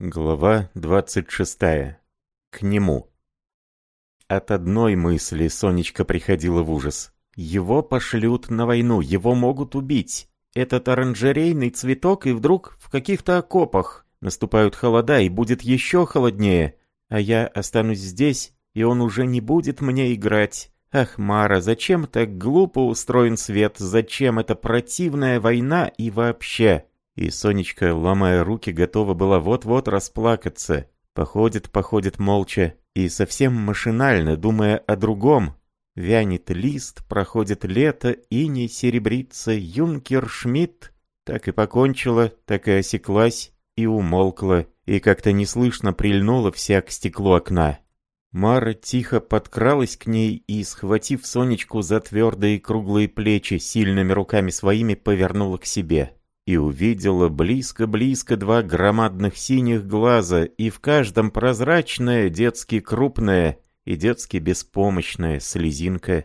Глава 26. К нему. От одной мысли Сонечка приходила в ужас. Его пошлют на войну, его могут убить. Этот оранжерейный цветок и вдруг в каких-то окопах. Наступают холода и будет еще холоднее. А я останусь здесь, и он уже не будет мне играть. Ах, Мара, зачем так глупо устроен свет? Зачем эта противная война и вообще? И Сонечка, ломая руки, готова была вот-вот расплакаться. Походит, походит молча и совсем машинально, думая о другом. Вянет лист, проходит лето, и не серебрится юнкер Шмидт. Так и покончила, так и осеклась, и умолкла, и как-то неслышно прильнула вся к стеклу окна. Мара тихо подкралась к ней и, схватив Сонечку за твердые круглые плечи, сильными руками своими повернула к себе и увидела близко-близко два громадных синих глаза, и в каждом прозрачная, детски крупная и детски беспомощная слезинка.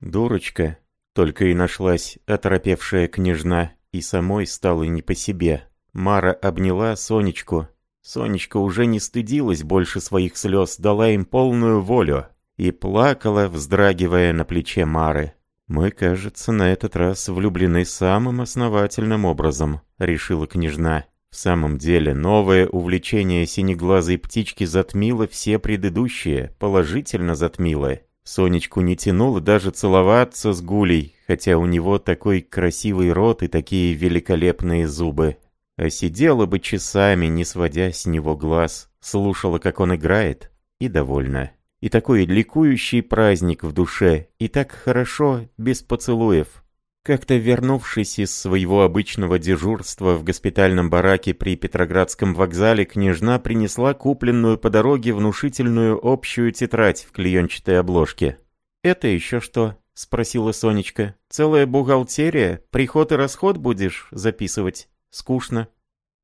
«Дурочка!» — только и нашлась оторопевшая княжна, и самой стало не по себе. Мара обняла Сонечку. Сонечка уже не стыдилась больше своих слез, дала им полную волю и плакала, вздрагивая на плече Мары. «Мы, кажется, на этот раз влюблены самым основательным образом», — решила княжна. В самом деле, новое увлечение синеглазой птички затмило все предыдущие, положительно затмило. Сонечку не тянуло даже целоваться с Гулей, хотя у него такой красивый рот и такие великолепные зубы. А сидела бы часами, не сводя с него глаз, слушала, как он играет, и довольна и такой ликующий праздник в душе, и так хорошо, без поцелуев. Как-то вернувшись из своего обычного дежурства в госпитальном бараке при Петроградском вокзале, княжна принесла купленную по дороге внушительную общую тетрадь в клеенчатой обложке. «Это еще что?» — спросила Сонечка. «Целая бухгалтерия? Приход и расход будешь записывать? Скучно».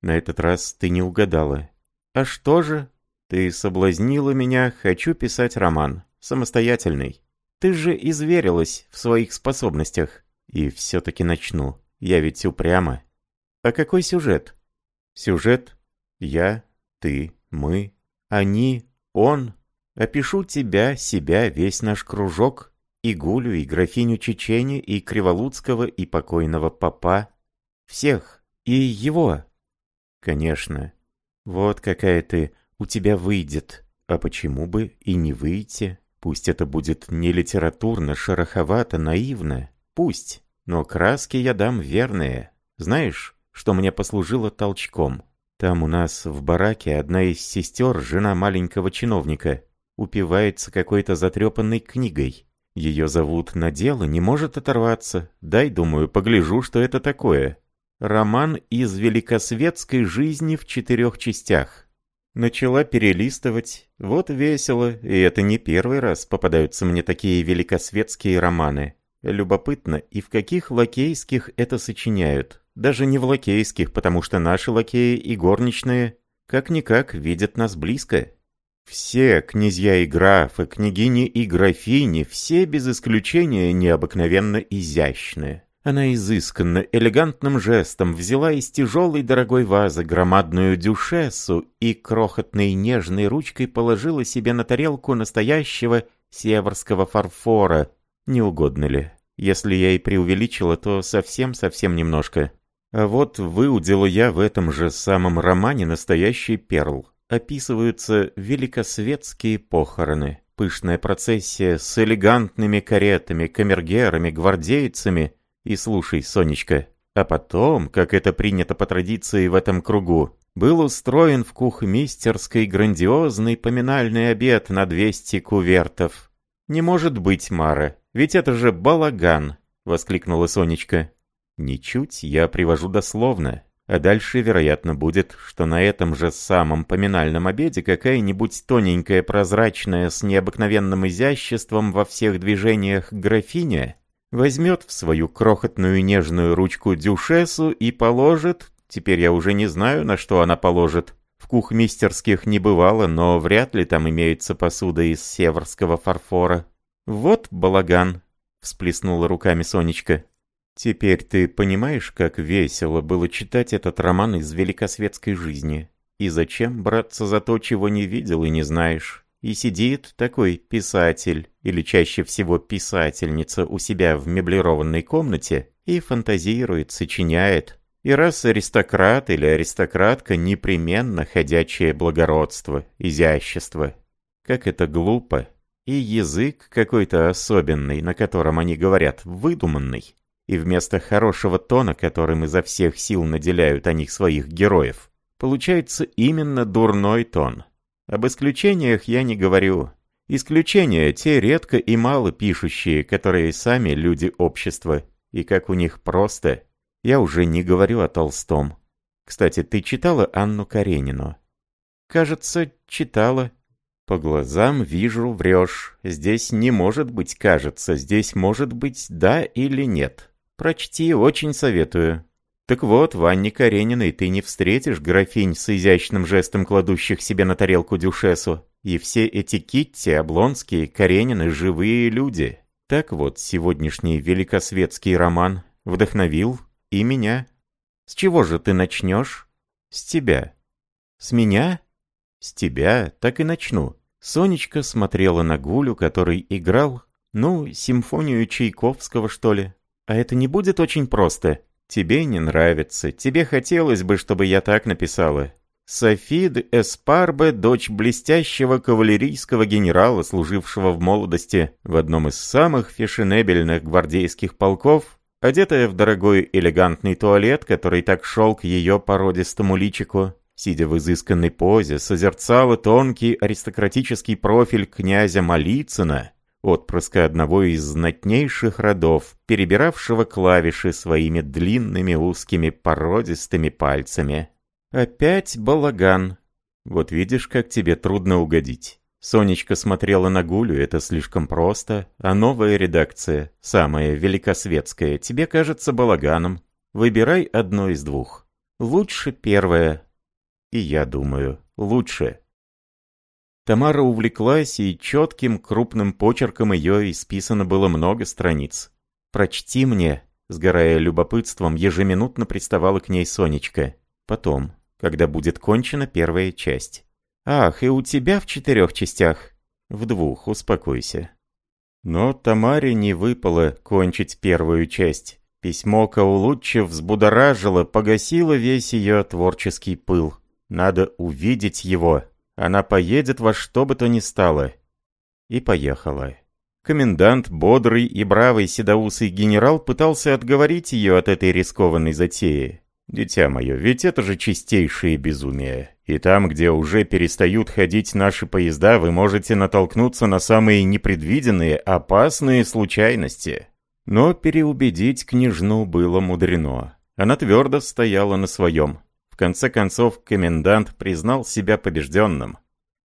На этот раз ты не угадала. «А что же?» Ты соблазнила меня, хочу писать роман. Самостоятельный. Ты же изверилась в своих способностях. И все-таки начну. Я ведь упряма. А какой сюжет? Сюжет? Я, ты, мы, они, он. Опишу тебя, себя, весь наш кружок. И Гулю, и графиню Чечени, и Криволуцкого, и покойного папа. Всех. И его. Конечно. Вот какая ты у тебя выйдет. А почему бы и не выйти? Пусть это будет не литературно, шероховато, наивно. Пусть. Но краски я дам верные. Знаешь, что мне послужило толчком? Там у нас в бараке одна из сестер, жена маленького чиновника, упивается какой-то затрепанной книгой. Ее зовут на дело, не может оторваться. Дай, думаю, погляжу, что это такое. Роман из великосветской жизни в четырех частях. Начала перелистывать. Вот весело, и это не первый раз попадаются мне такие великосветские романы. Любопытно, и в каких лакейских это сочиняют. Даже не в лакейских, потому что наши лакеи и горничные как-никак видят нас близко. Все князья и графы, княгини и графини, все без исключения необыкновенно изящные. Она изысканно, элегантным жестом взяла из тяжелой дорогой вазы громадную дюшессу и крохотной нежной ручкой положила себе на тарелку настоящего северского фарфора. Не угодно ли? Если я и преувеличила, то совсем-совсем немножко. А вот выудила я в этом же самом романе настоящий перл. Описываются великосветские похороны. Пышная процессия с элегантными каретами, камергерами, гвардейцами — и слушай, Сонечка, а потом, как это принято по традиции в этом кругу, был устроен в кухмистерской грандиозный поминальный обед на 200 кувертов. «Не может быть, Мара, ведь это же балаган!» — воскликнула Сонечка. «Ничуть, я привожу дословно. А дальше, вероятно, будет, что на этом же самом поминальном обеде какая-нибудь тоненькая прозрачная с необыкновенным изяществом во всех движениях графиня возьмет в свою крохотную нежную ручку дюшесу и положит, теперь я уже не знаю, на что она положит. В кухмистерских не бывало, но вряд ли там имеется посуда из северского фарфора. «Вот балаган», — всплеснула руками Сонечка. «Теперь ты понимаешь, как весело было читать этот роман из великосветской жизни. И зачем браться за то, чего не видел и не знаешь? И сидит такой писатель, или чаще всего писательница у себя в меблированной комнате и фантазирует, сочиняет. И раз аристократ или аристократка непременно ходячее благородство, изящество. Как это глупо. И язык какой-то особенный, на котором они говорят, выдуманный. И вместо хорошего тона, которым изо всех сил наделяют они своих героев, получается именно дурной тон. Об исключениях я не говорю. Исключения те редко и мало пишущие, которые сами люди общества, и как у них просто. Я уже не говорю о Толстом. Кстати, ты читала Анну Каренину? Кажется, читала. По глазам вижу, врешь. Здесь не может быть кажется, здесь может быть да или нет. Прочти, очень советую. Так вот, в Анне Карениной ты не встретишь графинь с изящным жестом кладущих себе на тарелку дюшесу. И все эти Китти, Облонские, Каренины – живые люди. Так вот, сегодняшний великосветский роман вдохновил и меня. С чего же ты начнешь? С тебя. С меня? С тебя, так и начну. Сонечка смотрела на Гулю, который играл, ну, симфонию Чайковского, что ли. А это не будет очень просто? Тебе не нравится. Тебе хотелось бы, чтобы я так написала. Софид Эспарбе, дочь блестящего кавалерийского генерала, служившего в молодости в одном из самых фешенебельных гвардейских полков, одетая в дорогой элегантный туалет, который так шел к ее породистому личику, сидя в изысканной позе, созерцала тонкий аристократический профиль князя Малицына, отпрыска одного из знатнейших родов, перебиравшего клавиши своими длинными узкими породистыми пальцами. «Опять балаган. Вот видишь, как тебе трудно угодить». Сонечка смотрела на Гулю, это слишком просто, а новая редакция, самая великосветская, тебе кажется балаганом. Выбирай одно из двух. Лучше первое. И я думаю, лучше. Тамара увлеклась, и четким, крупным почерком ее исписано было много страниц. «Прочти мне», — сгорая любопытством, ежеминутно приставала к ней Сонечка. «Потом, когда будет кончена первая часть». «Ах, и у тебя в четырех частях?» «В двух, успокойся». Но Тамаре не выпало кончить первую часть. Письмо Каулуччи взбудоражило, погасило весь ее творческий пыл. Надо увидеть его, она поедет во что бы то ни стало. И поехала. Комендант, бодрый и бравый седоусый генерал пытался отговорить ее от этой рискованной затеи. «Дитя мое, ведь это же чистейшее безумие. И там, где уже перестают ходить наши поезда, вы можете натолкнуться на самые непредвиденные, опасные случайности». Но переубедить княжну было мудрено. Она твердо стояла на своем конце концов, комендант признал себя побежденным.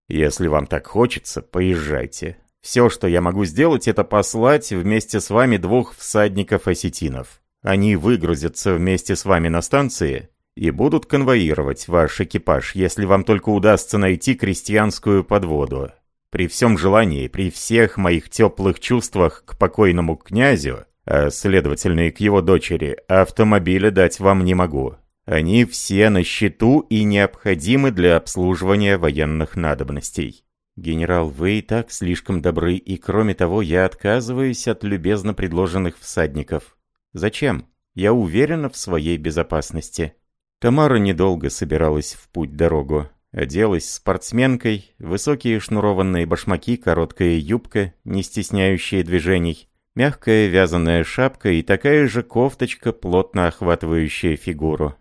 «Если вам так хочется, поезжайте. Все, что я могу сделать, это послать вместе с вами двух всадников-осетинов. Они выгрузятся вместе с вами на станции и будут конвоировать ваш экипаж, если вам только удастся найти крестьянскую подводу. При всем желании, при всех моих теплых чувствах к покойному князю, а следовательно и к его дочери, автомобиля дать вам не могу. Они все на счету и необходимы для обслуживания военных надобностей. Генерал, вы и так слишком добры, и кроме того, я отказываюсь от любезно предложенных всадников. Зачем? Я уверена в своей безопасности. Тамара недолго собиралась в путь-дорогу. Оделась спортсменкой, высокие шнурованные башмаки, короткая юбка, не стесняющая движений, мягкая вязаная шапка и такая же кофточка, плотно охватывающая фигуру.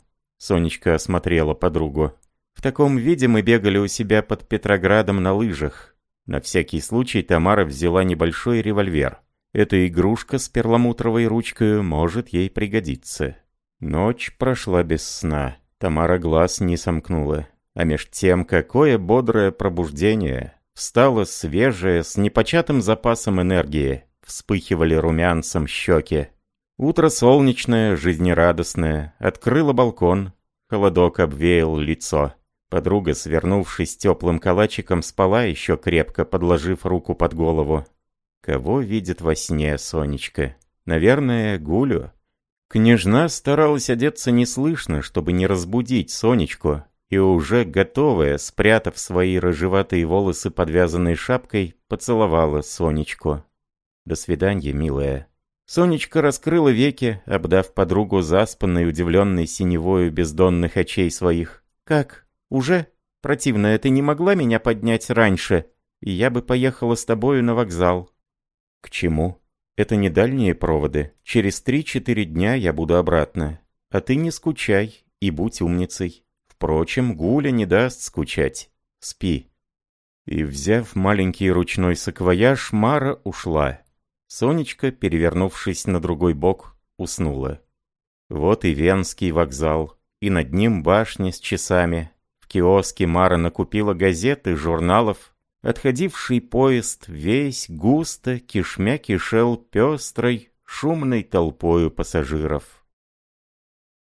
Сонечка осмотрела подругу. В таком виде мы бегали у себя под Петроградом на лыжах. На всякий случай Тамара взяла небольшой револьвер. Эта игрушка с перламутровой ручкой может ей пригодиться. Ночь прошла без сна. Тамара глаз не сомкнула. А меж тем, какое бодрое пробуждение. Встала свежая, с непочатым запасом энергии. Вспыхивали румянцем щеки. Утро солнечное, жизнерадостное, открыло балкон, холодок обвеял лицо. Подруга, свернувшись теплым калачиком, спала еще крепко, подложив руку под голову. Кого видит во сне Сонечка? Наверное, Гулю. Княжна старалась одеться неслышно, чтобы не разбудить Сонечку. и уже готовая, спрятав свои рыжеватые волосы подвязанной шапкой, поцеловала Сонечку. «До свидания, милая». Сонечка раскрыла веки, обдав подругу заспанной, удивленной синевою бездонных очей своих. «Как? Уже? Противно, ты не могла меня поднять раньше, и я бы поехала с тобою на вокзал». «К чему? Это не дальние проводы. Через три-четыре дня я буду обратно. А ты не скучай и будь умницей. Впрочем, Гуля не даст скучать. Спи». И, взяв маленький ручной саквояж, Мара ушла. Сонечка, перевернувшись на другой бок, уснула. Вот и Венский вокзал, и над ним башня с часами. В киоске Мара накупила газеты, журналов. Отходивший поезд весь густо, кишмя кишел пестрой, шумной толпою пассажиров.